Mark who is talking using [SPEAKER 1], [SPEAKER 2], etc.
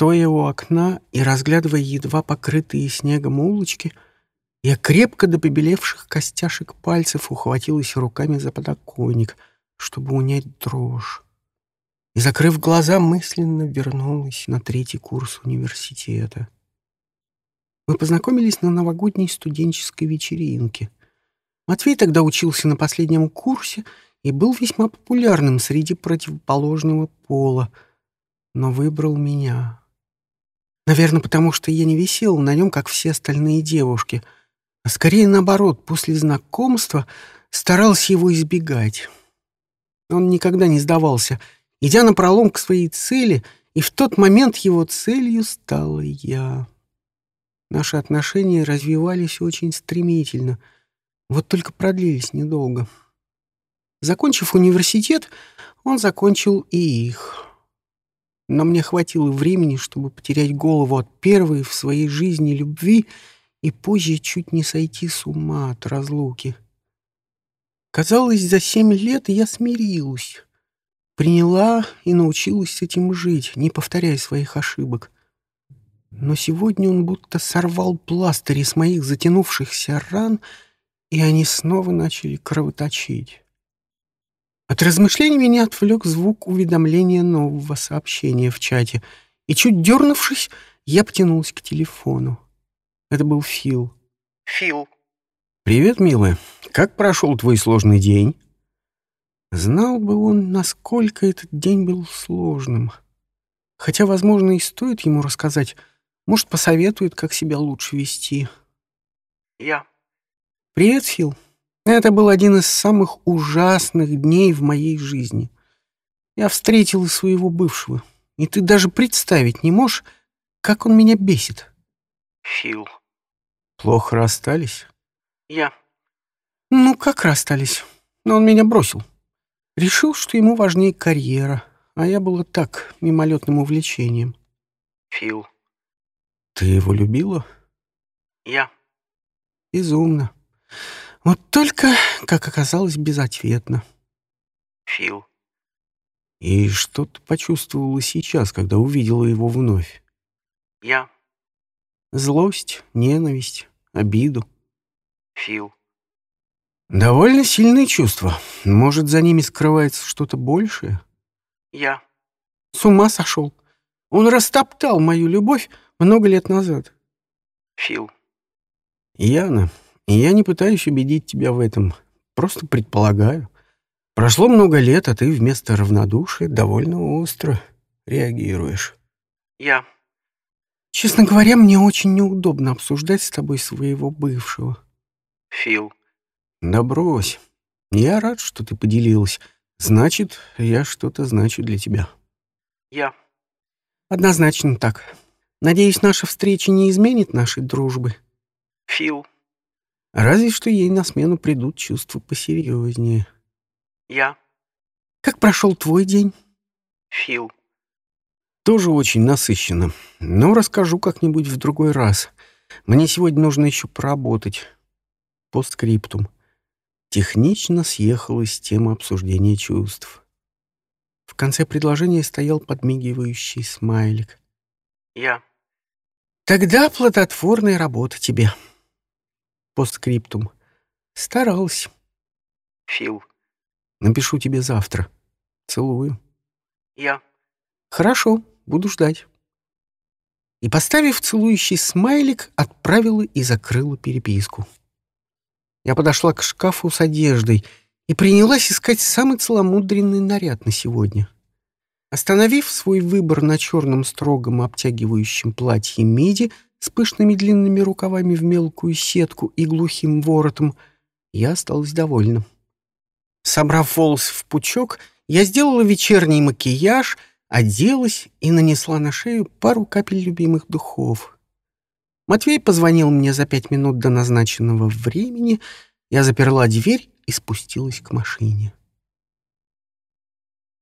[SPEAKER 1] Стоя у окна и разглядывая едва покрытые снегом улочки, я крепко до побелевших костяшек пальцев ухватилась руками за подоконник, чтобы унять дрожь. И, закрыв глаза, мысленно вернулась на третий курс университета. Мы познакомились на новогодней студенческой вечеринке. Матвей тогда учился на последнем курсе и был весьма популярным среди противоположного пола, но выбрал меня. Наверное, потому что я не висел на нем, как все остальные девушки, а скорее наоборот, после знакомства старался его избегать. Он никогда не сдавался, идя на пролом к своей цели, и в тот момент его целью стала я. Наши отношения развивались очень стремительно, вот только продлились недолго. Закончив университет, он закончил и их. Но мне хватило времени, чтобы потерять голову от первой в своей жизни любви и позже чуть не сойти с ума от разлуки. Казалось, за семь лет я смирилась, приняла и научилась с этим жить, не повторяя своих ошибок. Но сегодня он будто сорвал пластыри с моих затянувшихся ран, и они снова начали кровоточить. От размышлений меня отвлек звук уведомления нового сообщения в чате, и, чуть дернувшись, я потянулась к телефону. Это был Фил.
[SPEAKER 2] Фил.
[SPEAKER 1] «Привет, милая. Как прошел твой сложный день?» Знал бы он, насколько этот день был сложным. Хотя, возможно, и стоит ему рассказать. Может, посоветует, как себя лучше вести.
[SPEAKER 2] Я.
[SPEAKER 1] «Привет, Фил. Это был один из самых ужасных дней в моей жизни. Я встретила своего бывшего, и ты даже представить не можешь, как он меня бесит.
[SPEAKER 2] Фил.
[SPEAKER 1] Плохо расстались?
[SPEAKER 2] Я.
[SPEAKER 1] Ну, как расстались? Но он меня бросил. Решил, что ему важнее карьера, а я была так, мимолетным увлечением.
[SPEAKER 2] Фил.
[SPEAKER 1] Ты его любила?
[SPEAKER 2] Я.
[SPEAKER 1] Безумно. Вот только, как оказалось, безответно.
[SPEAKER 2] Фил.
[SPEAKER 1] И что ты почувствовала сейчас, когда увидела его вновь?
[SPEAKER 2] Я.
[SPEAKER 1] Злость, ненависть, обиду.
[SPEAKER 2] Фил.
[SPEAKER 1] Довольно сильные чувства. Может, за ними скрывается что-то большее?
[SPEAKER 2] Я.
[SPEAKER 1] С ума сошел. Он растоптал мою любовь много лет назад.
[SPEAKER 2] Фил.
[SPEAKER 1] Яна, я не пытаюсь убедить тебя в этом. Просто предполагаю. Прошло много лет, а ты вместо равнодушия довольно остро реагируешь.
[SPEAKER 2] Я.
[SPEAKER 1] Честно говоря, мне очень неудобно обсуждать с тобой своего бывшего.
[SPEAKER 2] Фил.
[SPEAKER 1] Да брось. Я рад, что ты поделилась. Значит, я что-то значу для тебя.
[SPEAKER 2] Я.
[SPEAKER 1] Однозначно так. Надеюсь, наша встреча не изменит нашей дружбы.
[SPEAKER 2] Фил.
[SPEAKER 1] Разве что ей на смену придут чувства посерьезнее.
[SPEAKER 2] Я.
[SPEAKER 1] Как прошел твой день?
[SPEAKER 2] Фил.
[SPEAKER 1] Тоже очень насыщенно. Но расскажу как-нибудь в другой раз. Мне сегодня нужно еще поработать. Постскриптум. Технично съехалась тема обсуждения чувств. В конце предложения стоял подмигивающий смайлик.
[SPEAKER 2] Я.
[SPEAKER 1] Тогда плодотворная работа тебе. Постскриптум. Старался.
[SPEAKER 2] Фил.
[SPEAKER 1] Напишу тебе завтра. Целую.
[SPEAKER 2] Я.
[SPEAKER 1] Хорошо, буду ждать. И, поставив целующий смайлик, отправила и закрыла переписку. Я подошла к шкафу с одеждой и принялась искать самый целомудренный наряд на сегодня. Остановив свой выбор на черном строгом обтягивающем платье меди с пышными длинными рукавами в мелкую сетку и глухим воротом, я осталась довольна. Собрав волосы в пучок, я сделала вечерний макияж, оделась и нанесла на шею пару капель любимых духов. Матвей позвонил мне за пять минут до назначенного времени, я заперла дверь и спустилась к машине.